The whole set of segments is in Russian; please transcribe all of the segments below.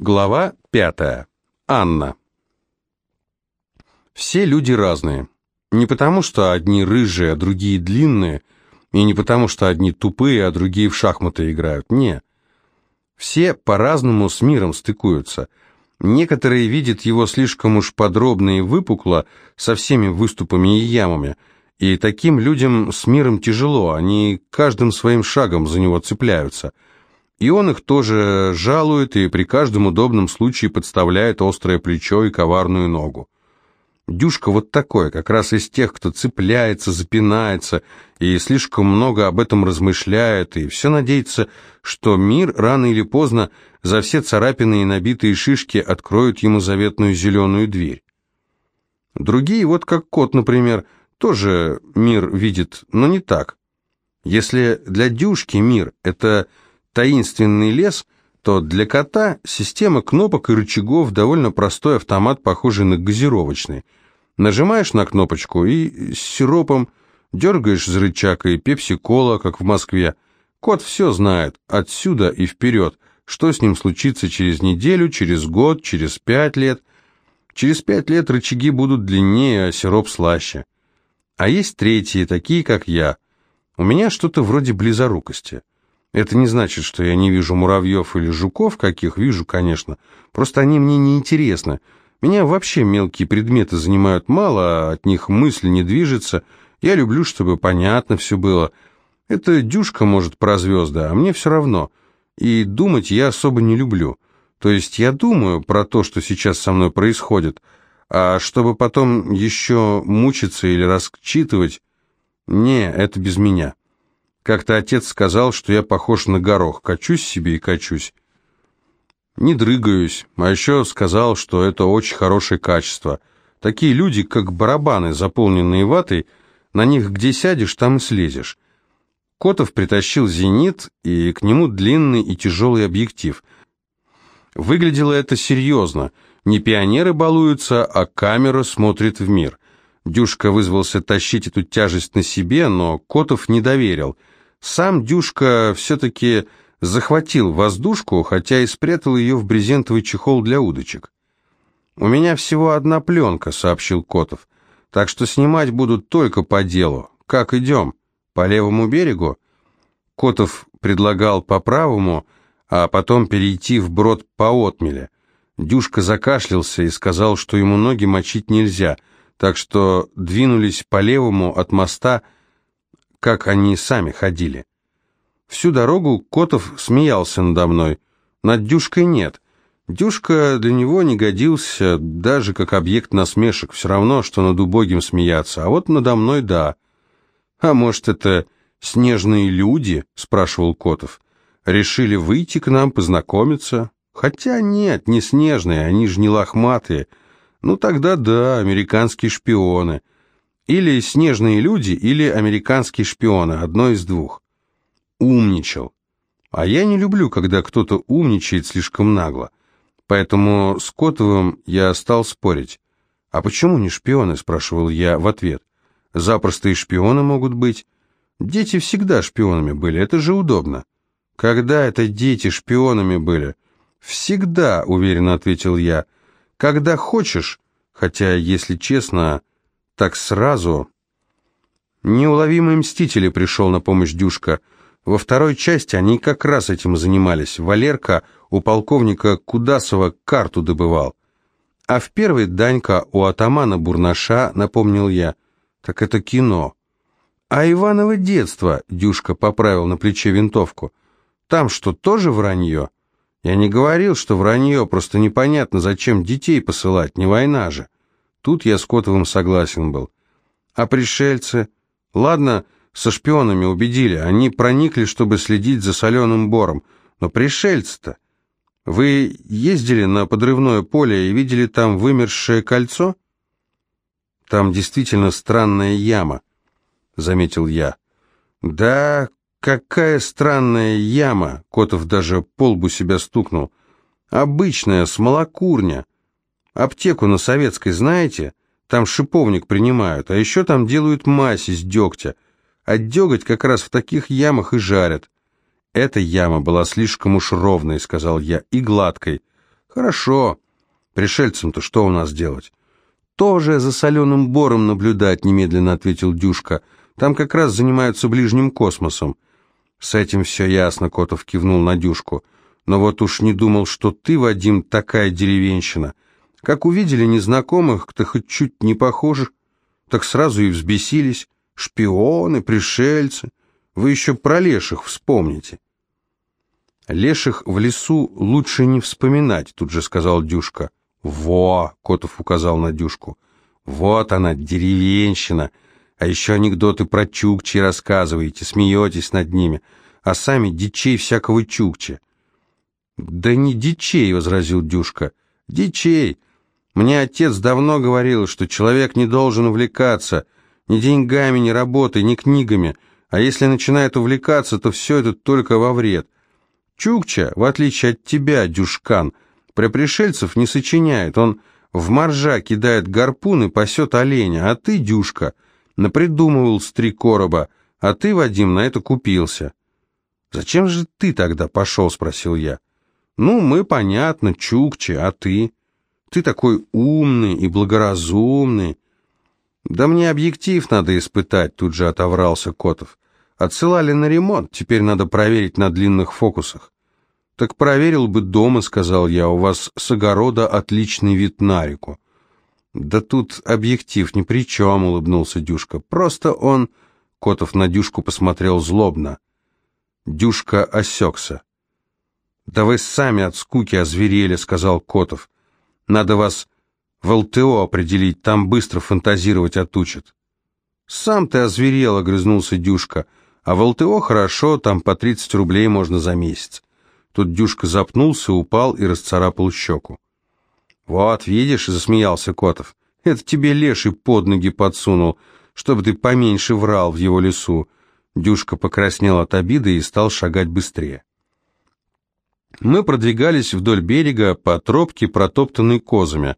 Глава пятая. Анна. Все люди разные. Не потому, что одни рыжие, а другие длинные, и не потому, что одни тупые, а другие в шахматы играют. Не. Все по-разному с миром стыкуются. Некоторые видят его слишком уж подробно и выпукло, со всеми выступами и ямами, и таким людям с миром тяжело, они каждым своим шагом за него цепляются – и он их тоже жалует и при каждом удобном случае подставляет острое плечо и коварную ногу. Дюшка вот такой, как раз из тех, кто цепляется, запинается и слишком много об этом размышляет, и все надеется, что мир рано или поздно за все царапины и набитые шишки откроют ему заветную зеленую дверь. Другие, вот как кот, например, тоже мир видит, но не так. Если для Дюшки мир — это таинственный лес, то для кота система кнопок и рычагов довольно простой автомат, похожий на газировочный. Нажимаешь на кнопочку и с сиропом дергаешь за рычаг и пепси-кола, как в Москве. Кот все знает, отсюда и вперед, что с ним случится через неделю, через год, через пять лет. Через пять лет рычаги будут длиннее, а сироп слаще. А есть третьи, такие как я. У меня что-то вроде близорукости. Это не значит, что я не вижу муравьев или жуков, каких вижу, конечно. Просто они мне не интересны. Меня вообще мелкие предметы занимают мало, а от них мысль не движется. Я люблю, чтобы понятно все было. Это дюшка может про звезды, а мне все равно. И думать я особо не люблю. То есть я думаю про то, что сейчас со мной происходит, а чтобы потом еще мучиться или расчитывать, не, это без меня. Как-то отец сказал, что я похож на горох, качусь себе и качусь. Не дрыгаюсь, а еще сказал, что это очень хорошее качество. Такие люди, как барабаны, заполненные ватой, на них где сядешь, там и слезешь. Котов притащил «Зенит», и к нему длинный и тяжелый объектив. Выглядело это серьезно. Не пионеры балуются, а камера смотрит в мир. Дюшка вызвался тащить эту тяжесть на себе, но Котов не доверил – сам Дюшка все-таки захватил воздушку, хотя и спрятал ее в брезентовый чехол для удочек. «У меня всего одна пленка», — сообщил Котов, «так что снимать будут только по делу. Как идем? По левому берегу?» Котов предлагал по правому, а потом перейти в брод по отмеле. Дюшка закашлялся и сказал, что ему ноги мочить нельзя, так что двинулись по левому от моста — как они сами ходили. Всю дорогу Котов смеялся надо мной. Над Дюшкой нет. Дюшка для него не годился даже как объект насмешек, все равно, что над убогим смеяться, а вот надо мной да. «А может, это снежные люди?» — спрашивал Котов. «Решили выйти к нам, познакомиться?» «Хотя нет, не снежные, они же не лохматые. Ну тогда да, американские шпионы». Или снежные люди, или американские шпионы, одно из двух. Умничал. А я не люблю, когда кто-то умничает слишком нагло. Поэтому с Котовым я стал спорить. «А почему не шпионы?» – спрашивал я в ответ. «Запросто и шпионы могут быть. Дети всегда шпионами были, это же удобно». «Когда это дети шпионами были?» «Всегда», — уверенно ответил я. «Когда хочешь, хотя, если честно, так сразу. Неуловимые мстители пришел на помощь Дюшка. Во второй части они как раз этим занимались. Валерка у полковника Кудасова карту добывал. А в первой Данька у атамана Бурнаша, напомнил я. Так это кино. А Иваново детство, Дюшка поправил на плече винтовку. Там что, тоже вранье? Я не говорил, что вранье, просто непонятно, зачем детей посылать, не война же. Тут я с Котовым согласен был. А пришельцы? Ладно, со шпионами убедили, они проникли, чтобы следить за соленым бором. Но пришельцы-то... Вы ездили на подрывное поле и видели там вымершее кольцо? Там действительно странная яма, заметил я. Да, какая странная яма, Котов даже полбу себя стукнул. Обычная, смолокурня. Аптеку на Советской знаете? Там шиповник принимают, а еще там делают мазь из дегтя. А деготь как раз в таких ямах и жарят. Эта яма была слишком уж ровной, сказал я, и гладкой. Хорошо. Пришельцам-то что у нас делать? Тоже за соленым бором наблюдать, немедленно ответил Дюшка. Там как раз занимаются ближним космосом. С этим все ясно, Котов кивнул на Дюшку. Но вот уж не думал, что ты, Вадим, такая деревенщина. Как увидели незнакомых, кто хоть чуть не похож, так сразу и взбесились. Шпионы, пришельцы. Вы еще про леших вспомните. Леших в лесу лучше не вспоминать, тут же сказал Дюшка. Во, Котов указал на Дюшку. Вот она, деревенщина. А еще анекдоты про чукчи рассказываете, смеетесь над ними, а сами дичей всякого чукчи. Да не дичей, возразил Дюшка. Дичей. Мне отец давно говорил, что человек не должен увлекаться ни деньгами, ни работой, ни книгами, а если начинает увлекаться, то все это только во вред. Чукча, в отличие от тебя, Дюшкан, про пришельцев не сочиняет. Он в моржа кидает гарпун и пасет оленя, а ты, Дюшка, напридумывал с три короба, а ты, Вадим, на это купился. «Зачем же ты тогда пошел?» — спросил я. «Ну, мы, понятно, Чукчи, а ты? Ты такой умный и благоразумный». «Да мне объектив надо испытать», — тут же отоврался Котов. Отсылали на ремонт, теперь надо проверить на длинных фокусах. Так проверил бы дома, сказал я, у вас с огорода отличный вид на реку. Да тут объектив ни при чем, улыбнулся Дюшка. Просто он... Котов на Дюшку посмотрел злобно. Дюшка осекся. «Да вы сами от скуки озверели», — сказал Котов. «Надо вас в ЛТО определить, там быстро фантазировать отучат». «Сам ты озверел», — огрызнулся Дюшка. А в ЛТО хорошо, там по 30 рублей можно за месяц. Тут Дюшка запнулся, упал и расцарапал щеку. «Вот, видишь», — засмеялся Котов, — «это тебе леший под ноги подсунул, чтобы ты поменьше врал в его лесу». Дюшка покраснел от обиды и стал шагать быстрее. Мы продвигались вдоль берега по тропке, протоптанной козами.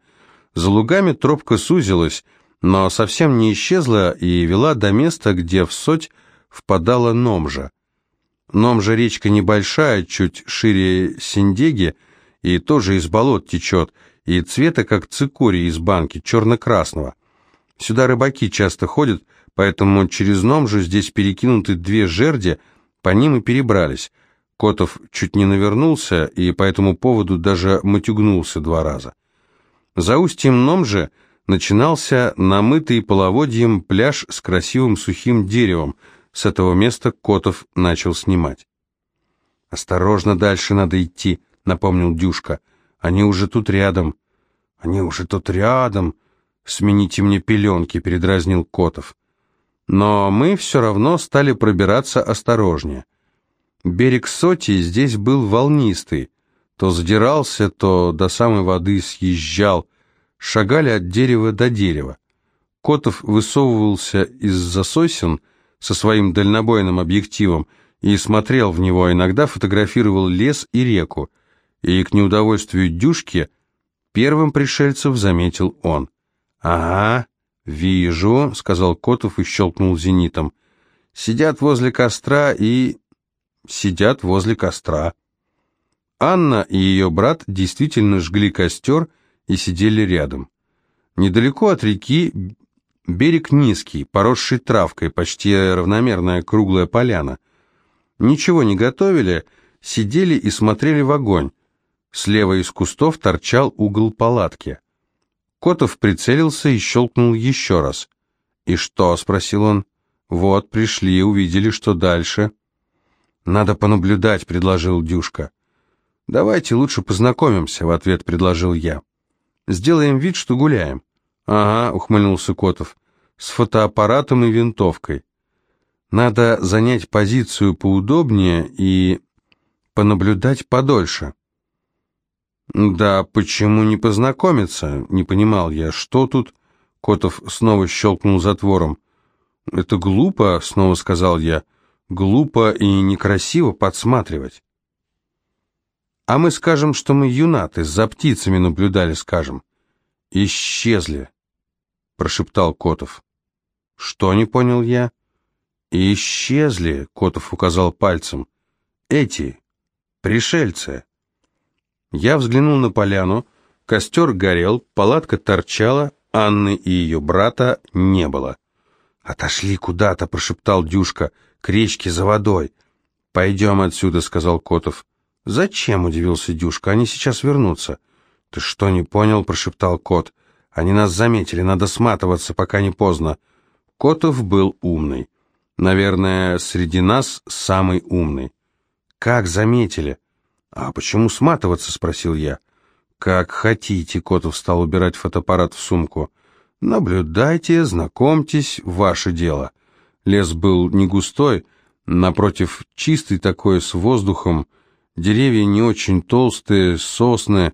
За лугами тропка сузилась, но совсем не исчезла и вела до места, где в соть впадала Номжа. Номжа речка небольшая, чуть шире Синдеги, и тоже из болот течет, и цвета как цикорий из банки, черно-красного. Сюда рыбаки часто ходят, поэтому через Номжу здесь перекинуты две жерди, по ним и перебрались. Котов чуть не навернулся, и по этому поводу даже матюгнулся два раза. За устьем Номжи начинался намытый половодьем пляж с красивым сухим деревом – с этого места Котов начал снимать. «Осторожно, дальше надо идти», — напомнил Дюшка. «Они уже тут рядом». «Они уже тут рядом», «Смените мне пеленки», — передразнил Котов. Но мы все равно стали пробираться осторожнее. Берег Соти здесь был волнистый. То задирался, то до самой воды съезжал. Шагали от дерева до дерева. Котов высовывался из-за сосен со своим дальнобойным объективом и смотрел в него, иногда фотографировал лес и реку, и к неудовольствию Дюшки первым пришельцев заметил он. «Ага, вижу», — сказал Котов и щелкнул зенитом. «Сидят возле костра и...» «Сидят возле костра». Анна и ее брат действительно жгли костер и сидели рядом. Недалеко от реки Берег низкий, поросший травкой, почти равномерная круглая поляна. Ничего не готовили, сидели и смотрели в огонь. Слева из кустов торчал угол палатки. Котов прицелился и щелкнул еще раз. «И что?» — спросил он. «Вот, пришли, увидели, что дальше». «Надо понаблюдать», — предложил Дюшка. «Давайте лучше познакомимся», — в ответ предложил я. «Сделаем вид, что гуляем». «Ага», — ухмыльнулся Котов, — «с фотоаппаратом и винтовкой. Надо занять позицию поудобнее и понаблюдать подольше». «Да почему не познакомиться?» — не понимал я. «Что тут?» — Котов снова щелкнул затвором. «Это глупо», — снова сказал я. «Глупо и некрасиво подсматривать». «А мы скажем, что мы юнаты, за птицами наблюдали, скажем». «Исчезли», — прошептал Котов. «Что?» — не понял я. «Исчезли», — Котов указал пальцем. «Эти, пришельцы». Я взглянул на поляну, костер горел, палатка торчала, Анны и ее брата не было. «Отошли куда-то», — прошептал Дюшка, — «к речке за водой». «Пойдем отсюда», — сказал Котов. «Зачем?» — удивился Дюшка. «Они сейчас вернутся». «Ты что, не понял?» — прошептал кот. «Они нас заметили, надо сматываться, пока не поздно». Котов был умный. Наверное, среди нас самый умный. «Как заметили?» «А почему сматываться?» — спросил я. «Как хотите», — Котов стал убирать фотоаппарат в сумку. «Наблюдайте, знакомьтесь, ваше дело». Лес был не густой, напротив, чистый такой, с воздухом, деревья не очень толстые, сосны.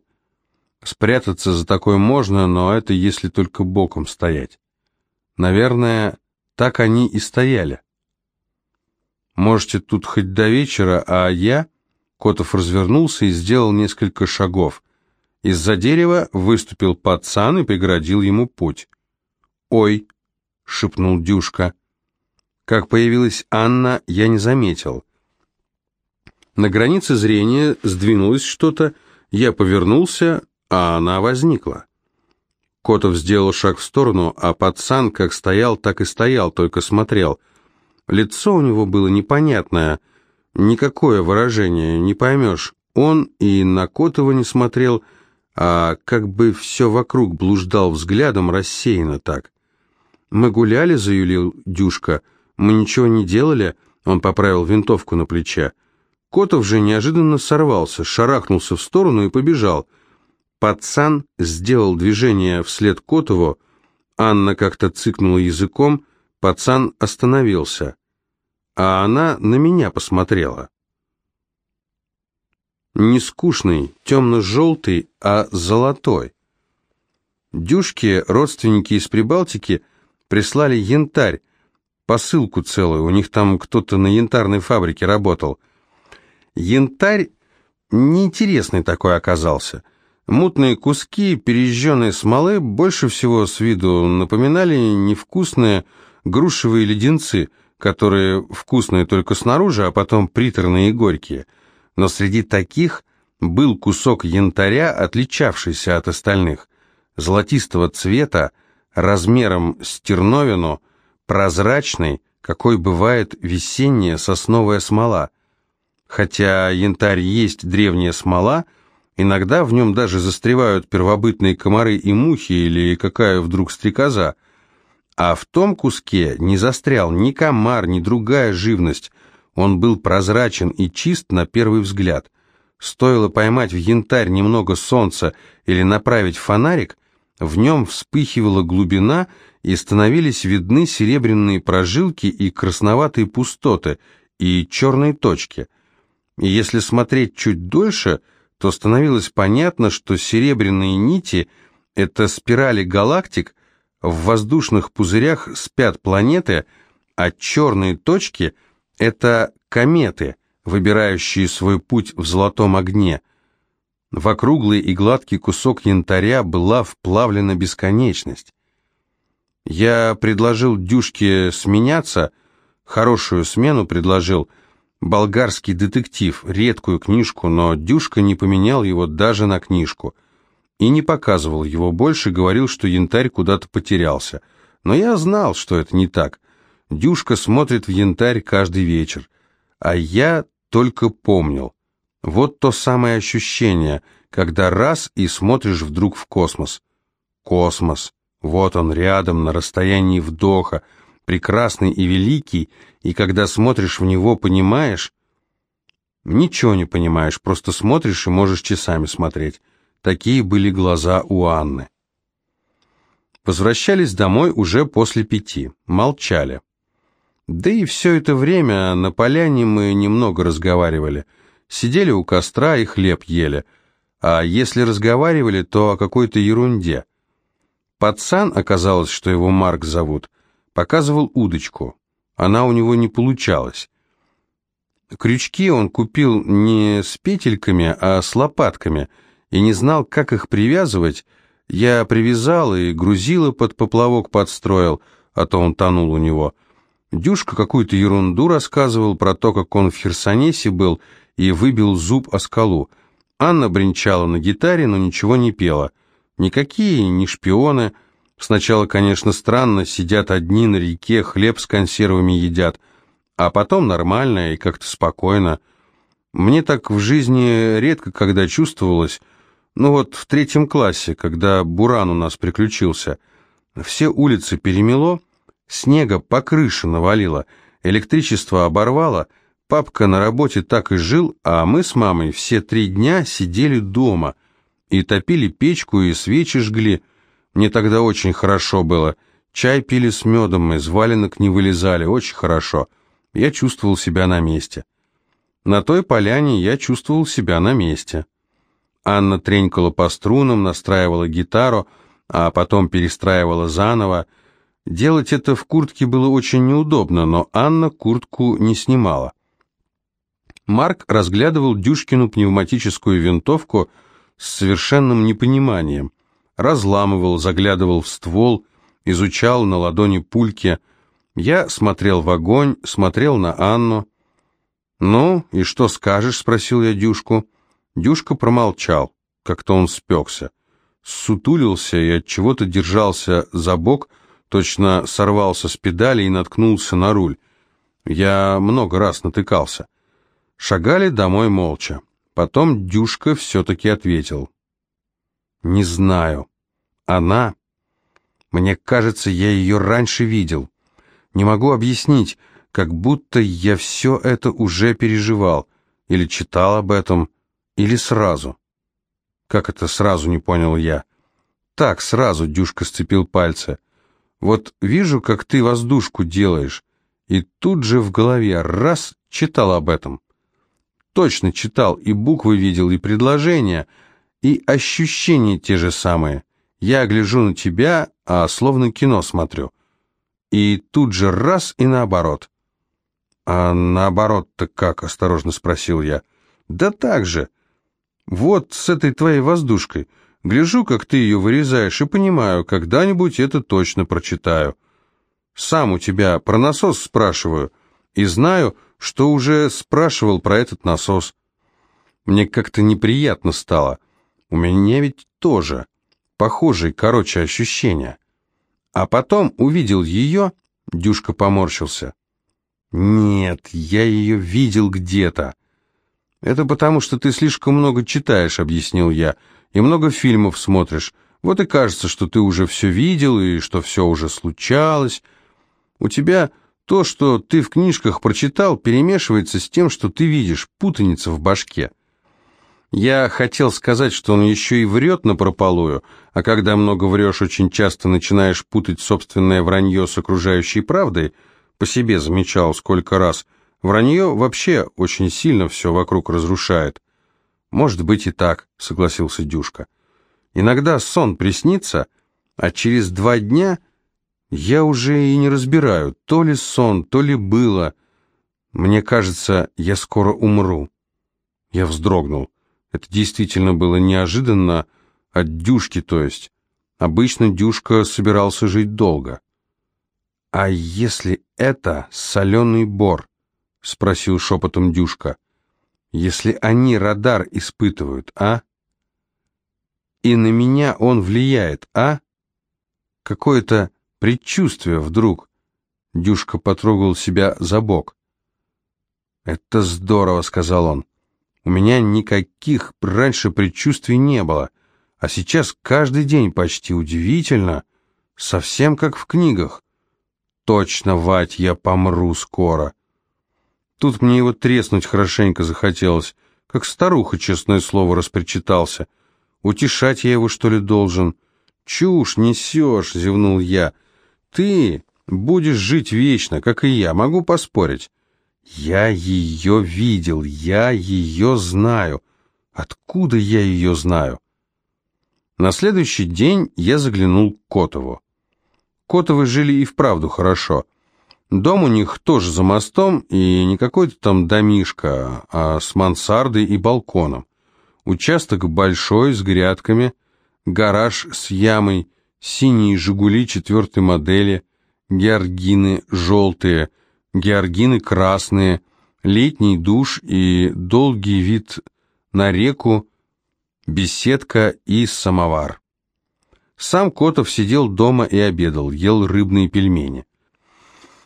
Спрятаться за такое можно, но это если только боком стоять. Наверное, так они и стояли. Можете тут хоть до вечера, а я... Котов развернулся и сделал несколько шагов. Из-за дерева выступил пацан и преградил ему путь. «Ой!» — шепнул Дюшка. Как появилась Анна, я не заметил. На границе зрения сдвинулось что-то, я повернулся, а она возникла. Котов сделал шаг в сторону, а пацан как стоял, так и стоял, только смотрел. Лицо у него было непонятное, никакое выражение, не поймешь. Он и на Котова не смотрел, а как бы все вокруг блуждал взглядом рассеянно так. «Мы гуляли», — заюлил Дюшка, — «мы ничего не делали», — он поправил винтовку на плече. Котов же неожиданно сорвался, шарахнулся в сторону и побежал. Пацан сделал движение вслед Котову, Анна как-то цыкнула языком, пацан остановился, а она на меня посмотрела. Не скучный, темно-желтый, а золотой. Дюшки, родственники из Прибалтики, прислали янтарь, посылку целую, у них там кто-то на янтарной фабрике работал. Янтарь неинтересный такой оказался. Мутные куски пережженной смолы больше всего с виду напоминали невкусные грушевые леденцы, которые вкусные только снаружи, а потом приторные и горькие. Но среди таких был кусок янтаря, отличавшийся от остальных, золотистого цвета, размером с терновину, прозрачный, какой бывает весенняя сосновая смола. Хотя янтарь есть древняя смола, иногда в нем даже застревают первобытные комары и мухи или какая вдруг стрекоза. А в том куске не застрял ни комар, ни другая живность. Он был прозрачен и чист на первый взгляд. Стоило поймать в янтарь немного солнца или направить фонарик, в нем вспыхивала глубина и становились видны серебряные прожилки и красноватые пустоты, и черные точки – и если смотреть чуть дольше, то становилось понятно, что серебряные нити — это спирали галактик, в воздушных пузырях спят планеты, а черные точки — это кометы, выбирающие свой путь в золотом огне. В округлый и гладкий кусок янтаря была вплавлена бесконечность. Я предложил Дюшке сменяться, хорошую смену предложил — болгарский детектив, редкую книжку, но Дюшка не поменял его даже на книжку. И не показывал его больше, говорил, что янтарь куда-то потерялся. Но я знал, что это не так. Дюшка смотрит в янтарь каждый вечер. А я только помнил. Вот то самое ощущение, когда раз и смотришь вдруг в космос. Космос. Вот он рядом, на расстоянии вдоха, прекрасный и великий, и когда смотришь в него, понимаешь... Ничего не понимаешь, просто смотришь и можешь часами смотреть. Такие были глаза у Анны. Возвращались домой уже после пяти, молчали. Да и все это время на поляне мы немного разговаривали. Сидели у костра и хлеб ели. А если разговаривали, то о какой-то ерунде. Пацан, оказалось, что его Марк зовут, Показывал удочку. Она у него не получалась. Крючки он купил не с петельками, а с лопатками, и не знал, как их привязывать. Я привязал и грузила под поплавок подстроил, а то он тонул у него. Дюшка какую-то ерунду рассказывал про то, как он в Херсонесе был и выбил зуб о скалу. Анна бренчала на гитаре, но ничего не пела. Никакие не шпионы. Сначала, конечно, странно, сидят одни на реке, хлеб с консервами едят, а потом нормально и как-то спокойно. Мне так в жизни редко когда чувствовалось, ну вот в третьем классе, когда буран у нас приключился. Все улицы перемело, снега по крыше навалило, электричество оборвало — Папка на работе так и жил, а мы с мамой все три дня сидели дома и топили печку и свечи жгли. Мне тогда очень хорошо было. Чай пили с медом, из валенок не вылезали, очень хорошо. Я чувствовал себя на месте. На той поляне я чувствовал себя на месте. Анна тренькала по струнам, настраивала гитару, а потом перестраивала заново. Делать это в куртке было очень неудобно, но Анна куртку не снимала. Марк разглядывал Дюшкину пневматическую винтовку с совершенным непониманием. Разламывал, заглядывал в ствол, изучал на ладони пульки. Я смотрел в огонь, смотрел на Анну. «Ну, и что скажешь?» — спросил я Дюшку. Дюшка промолчал, как-то он спекся. Сутулился и от чего то держался за бок, точно сорвался с педали и наткнулся на руль. Я много раз натыкался. Шагали домой молча. Потом Дюшка все-таки ответил. «Не знаю. Она... Мне кажется, я ее раньше видел. Не могу объяснить, как будто я все это уже переживал, или читал об этом, или сразу». «Как это сразу?» — не понял я. «Так, сразу», — Дюшка сцепил пальцы. «Вот вижу, как ты воздушку делаешь, и тут же в голове раз читал об этом» точно читал, и буквы видел, и предложения, и ощущения те же самые. Я гляжу на тебя, а словно кино смотрю. И тут же раз и наоборот. «А наоборот-то как?» — осторожно спросил я. «Да так же. Вот с этой твоей воздушкой. Гляжу, как ты ее вырезаешь, и понимаю, когда-нибудь это точно прочитаю. Сам у тебя про насос спрашиваю, и знаю, что уже спрашивал про этот насос. Мне как-то неприятно стало. У меня ведь тоже похожие, короче, ощущения. А потом увидел ее, Дюшка поморщился. Нет, я ее видел где-то. Это потому, что ты слишком много читаешь, объяснил я, и много фильмов смотришь. Вот и кажется, что ты уже все видел и что все уже случалось. У тебя то, что ты в книжках прочитал, перемешивается с тем, что ты видишь, путаница в башке. Я хотел сказать, что он еще и врет напропалую, а когда много врешь, очень часто начинаешь путать собственное вранье с окружающей правдой, по себе замечал сколько раз, вранье вообще очень сильно все вокруг разрушает. Может быть и так, согласился Дюшка. Иногда сон приснится, а через два дня я уже и не разбираю, то ли сон, то ли было. Мне кажется, я скоро умру. Я вздрогнул. Это действительно было неожиданно, от Дюшки, то есть. Обычно Дюшка собирался жить долго. «А если это соленый бор?» — спросил шепотом Дюшка. «Если они радар испытывают, а? И на меня он влияет, а? Какое-то Предчувствие вдруг. Дюшка потрогал себя за бок. «Это здорово», — сказал он. «У меня никаких раньше предчувствий не было, а сейчас каждый день почти удивительно, совсем как в книгах. Точно, Вать, я помру скоро». Тут мне его треснуть хорошенько захотелось, как старуха, честное слово, распричитался. Утешать я его, что ли, должен? «Чушь несешь», — зевнул я, — ты будешь жить вечно, как и я, могу поспорить. Я ее видел, я ее знаю. Откуда я ее знаю? На следующий день я заглянул к Котову. Котовы жили и вправду хорошо. Дом у них тоже за мостом, и не какой-то там домишка, а с мансардой и балконом. Участок большой, с грядками, гараж с ямой, синие «Жигули» четвертой модели, георгины желтые, георгины красные, летний душ и долгий вид на реку, беседка и самовар. Сам Котов сидел дома и обедал, ел рыбные пельмени.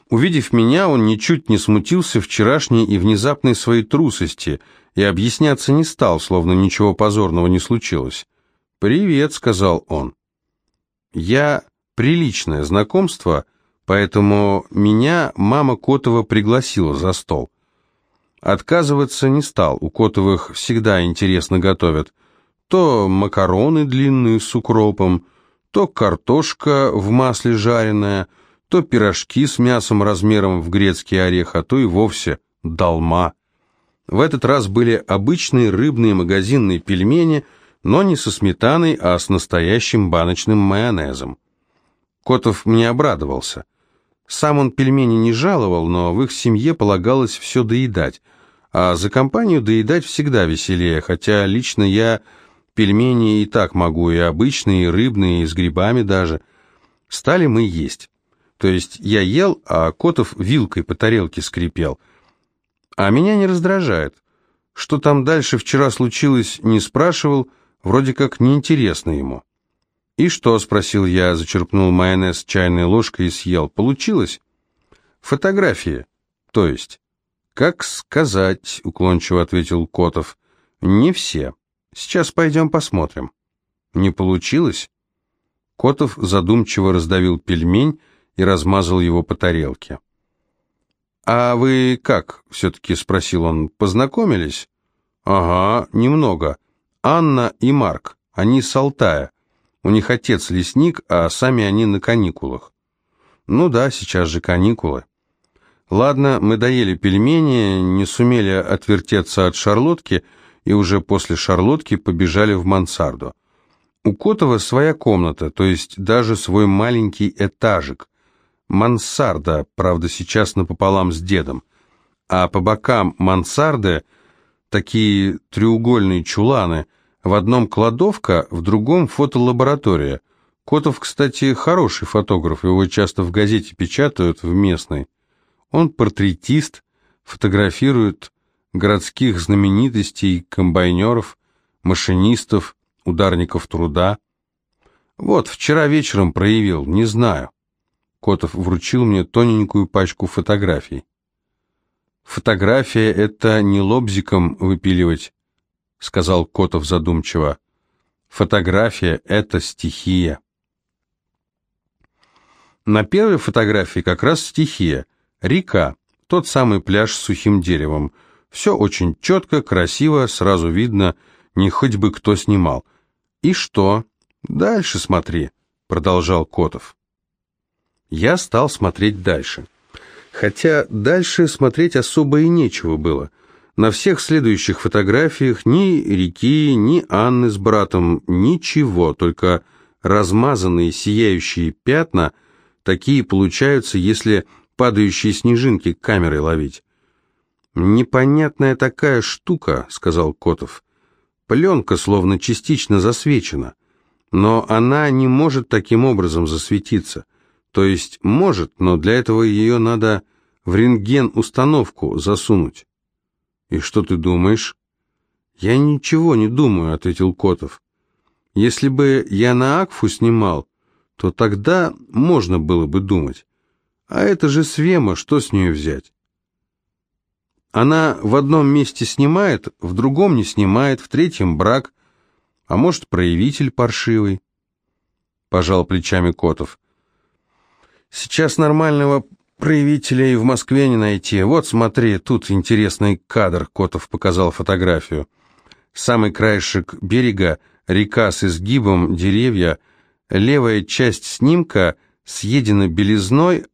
Увидев меня, он ничуть не смутился вчерашней и внезапной своей трусости и объясняться не стал, словно ничего позорного не случилось. «Привет», — сказал он. «Я приличное знакомство, поэтому меня мама Котова пригласила за стол. Отказываться не стал, у Котовых всегда интересно готовят. То макароны длинные с укропом, то картошка в масле жареная, то пирожки с мясом размером в грецкий орех, а то и вовсе долма. В этот раз были обычные рыбные магазинные пельмени, но не со сметаной, а с настоящим баночным майонезом. Котов мне обрадовался. Сам он пельмени не жаловал, но в их семье полагалось все доедать, а за компанию доедать всегда веселее, хотя лично я пельмени и так могу, и обычные, и рыбные, и с грибами даже. Стали мы есть. То есть я ел, а Котов вилкой по тарелке скрипел. А меня не раздражает. Что там дальше вчера случилось, не спрашивал, вроде как неинтересно ему. «И что?» — спросил я, зачерпнул майонез чайной ложкой и съел. «Получилось?» «Фотографии. То есть?» «Как сказать?» — уклончиво ответил Котов. «Не все. Сейчас пойдем посмотрим». «Не получилось?» Котов задумчиво раздавил пельмень и размазал его по тарелке. «А вы как?» — все-таки спросил он. «Познакомились?» «Ага, немного. Анна и Марк. Они с Алтая. У них отец лесник, а сами они на каникулах». «Ну да, сейчас же каникулы». Ладно, мы доели пельмени, не сумели отвертеться от шарлотки и уже после шарлотки побежали в мансарду. У Котова своя комната, то есть даже свой маленький этажик. Мансарда, правда, сейчас напополам с дедом. А по бокам мансарды такие треугольные чуланы. В одном кладовка, в другом фотолаборатория. Котов, кстати, хороший фотограф, его часто в газете печатают в местной. Он портретист, фотографирует городских знаменитостей, комбайнеров, машинистов, ударников труда. Вот, вчера вечером проявил, не знаю. Котов вручил мне тоненькую пачку фотографий. «Фотография — это не лобзиком выпиливать», — сказал Котов задумчиво. «Фотография — это стихия». На первой фотографии как раз стихия. Река, тот самый пляж с сухим деревом. Все очень четко, красиво, сразу видно, не хоть бы кто снимал. «И что? Дальше смотри», — продолжал Котов. Я стал смотреть дальше. Хотя дальше смотреть особо и нечего было. На всех следующих фотографиях ни реки, ни Анны с братом, ничего, только размазанные сияющие пятна, такие получаются, если падающие снежинки камерой ловить. «Непонятная такая штука», — сказал Котов. «Пленка словно частично засвечена, но она не может таким образом засветиться. То есть может, но для этого ее надо в рентген-установку засунуть». «И что ты думаешь?» «Я ничего не думаю», — ответил Котов. «Если бы я на Акфу снимал, то тогда можно было бы думать. А это же Свема, что с нее взять? Она в одном месте снимает, в другом не снимает, в третьем брак, а может, проявитель паршивый. Пожал плечами Котов. Сейчас нормального проявителя и в Москве не найти. Вот смотри, тут интересный кадр, Котов показал фотографию. Самый краешек берега, река с изгибом, деревья, левая часть снимка съедена белизной,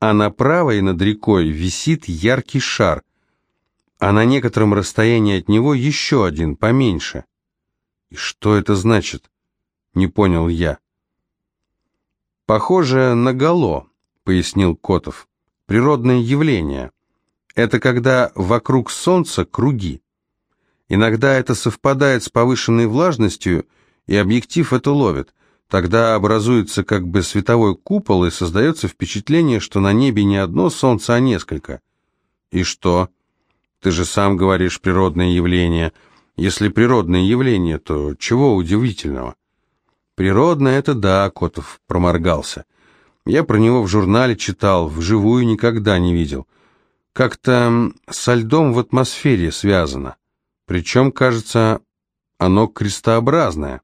а на правой над рекой висит яркий шар, а на некотором расстоянии от него еще один, поменьше. И что это значит? Не понял я. Похоже на гало, пояснил Котов. Природное явление. Это когда вокруг Солнца круги. Иногда это совпадает с повышенной влажностью, и объектив это ловит. Тогда образуется как бы световой купол, и создается впечатление, что на небе не одно солнце, а несколько. И что? Ты же сам говоришь природное явление. Если природное явление, то чего удивительного? Природное — это да, Котов проморгался. Я про него в журнале читал, вживую никогда не видел. Как-то со льдом в атмосфере связано. Причем, кажется, оно крестообразное.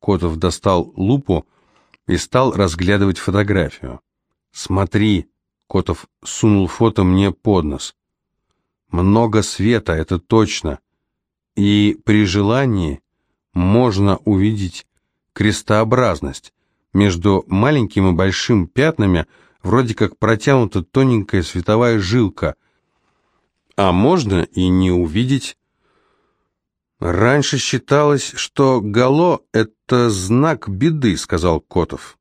Котов достал лупу и стал разглядывать фотографию. «Смотри», — Котов сунул фото мне под нос. «Много света, это точно. И при желании можно увидеть крестообразность. Между маленьким и большим пятнами вроде как протянута тоненькая световая жилка, а можно и не увидеть. «Раньше считалось, что гало — это знак беды», — сказал Котов.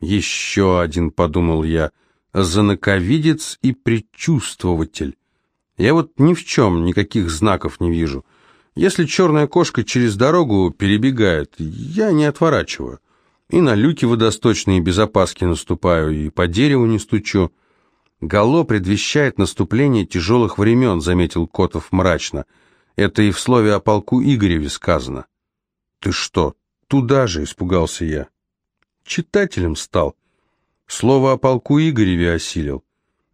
«Еще один», — подумал я, — «занаковидец и предчувствователь. Я вот ни в чем никаких знаков не вижу. Если черная кошка через дорогу перебегает, я не отворачиваю. И на люки водосточные без опаски наступаю, и по дереву не стучу». «Гало предвещает наступление тяжелых времен», — заметил Котов мрачно. — это и в слове о полку Игореве сказано. Ты что, туда же, испугался я. Читателем стал. Слово о полку Игореве осилил.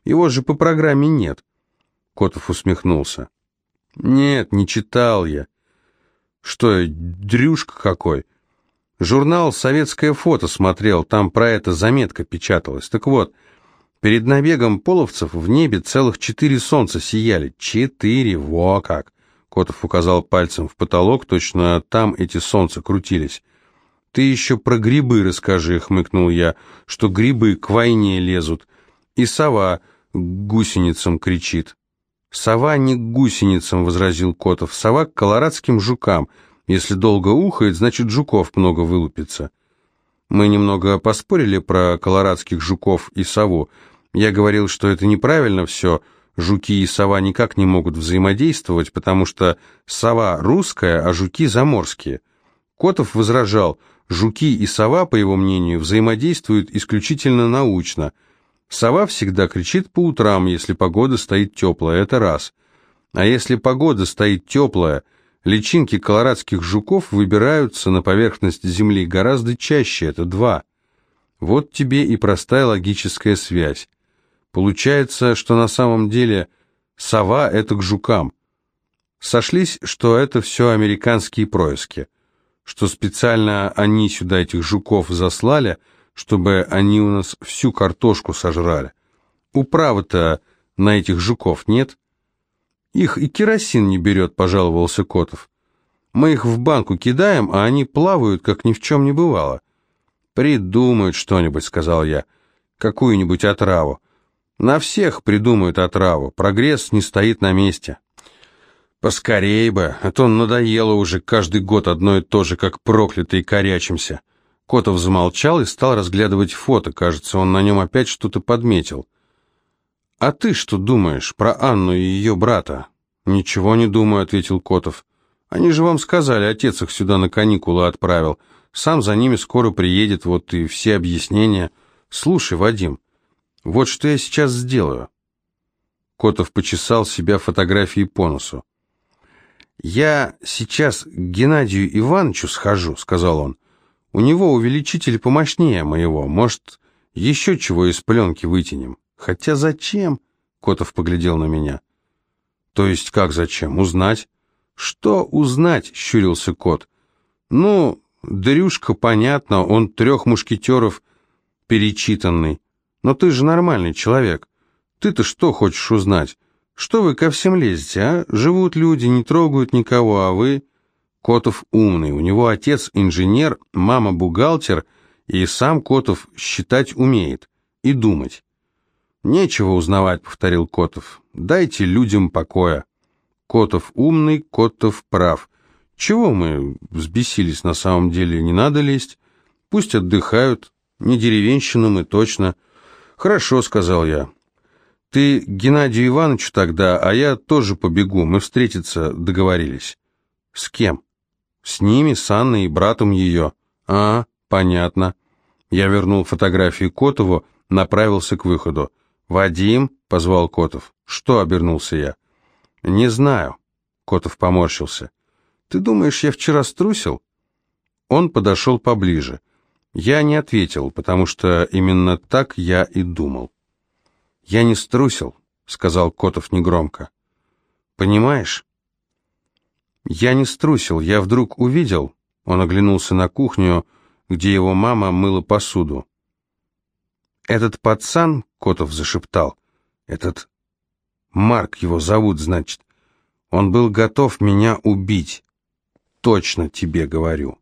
Его же по программе нет. Котов усмехнулся. Нет, не читал я. Что, дрюшка какой? Журнал «Советское фото» смотрел, там про это заметка печаталась. Так вот, перед набегом половцев в небе целых четыре солнца сияли. Четыре, во как! Котов указал пальцем в потолок, точно там эти солнца крутились. «Ты еще про грибы расскажи», — хмыкнул я, — «что грибы к войне лезут, и сова гусеницам кричит». «Сова не к гусеницам», — возразил Котов, — «сова к колорадским жукам. Если долго ухает, значит, жуков много вылупится». Мы немного поспорили про колорадских жуков и сову. Я говорил, что это неправильно все, — жуки и сова никак не могут взаимодействовать, потому что сова русская, а жуки заморские. Котов возражал, жуки и сова, по его мнению, взаимодействуют исключительно научно. Сова всегда кричит по утрам, если погода стоит теплая, это раз. А если погода стоит теплая, личинки колорадских жуков выбираются на поверхность Земли гораздо чаще, это два. Вот тебе и простая логическая связь. Получается, что на самом деле сова — это к жукам. Сошлись, что это все американские происки, что специально они сюда этих жуков заслали, чтобы они у нас всю картошку сожрали. Управы-то на этих жуков нет. Их и керосин не берет, пожаловался Котов. Мы их в банку кидаем, а они плавают, как ни в чем не бывало. Придумают что-нибудь, сказал я, какую-нибудь отраву. На всех придумают отраву, прогресс не стоит на месте. Поскорей бы, а то надоело уже каждый год одно и то же, как проклятый корячимся. Котов замолчал и стал разглядывать фото, кажется, он на нем опять что-то подметил. «А ты что думаешь про Анну и ее брата?» «Ничего не думаю», — ответил Котов. «Они же вам сказали, отец их сюда на каникулы отправил. Сам за ними скоро приедет, вот и все объяснения. Слушай, Вадим, вот что я сейчас сделаю. Котов почесал себя фотографией по носу. «Я сейчас к Геннадию Ивановичу схожу», — сказал он. «У него увеличитель помощнее моего. Может, еще чего из пленки вытянем? Хотя зачем?» — Котов поглядел на меня. «То есть как зачем? Узнать?» «Что узнать?» — щурился кот. «Ну, Дрюшка, понятно, он трех мушкетеров перечитанный. Но ты же нормальный человек. Ты-то что хочешь узнать? Что вы ко всем лезете, а? Живут люди, не трогают никого, а вы... Котов умный, у него отец инженер, мама бухгалтер, и сам Котов считать умеет. И думать. «Нечего узнавать», — повторил Котов. «Дайте людям покоя». Котов умный, Котов прав. Чего мы взбесились на самом деле? Не надо лезть. Пусть отдыхают. Не деревенщину мы точно. «Хорошо», — сказал я. «Ты Геннадию Ивановичу тогда, а я тоже побегу, мы встретиться договорились». «С кем?» «С ними, с Анной и братом ее». «А, понятно». Я вернул фотографии Котову, направился к выходу. «Вадим?» — позвал Котов. «Что?» — обернулся я. «Не знаю». Котов поморщился. Ты думаешь, я вчера струсил?» Он подошел поближе. Я не ответил, потому что именно так я и думал. «Я не струсил», — сказал Котов негромко. «Понимаешь?» «Я не струсил, я вдруг увидел...» Он оглянулся на кухню, где его мама мыла посуду. «Этот пацан», — Котов зашептал, — «этот Марк его зовут, значит, он был готов меня убить. Точно тебе говорю».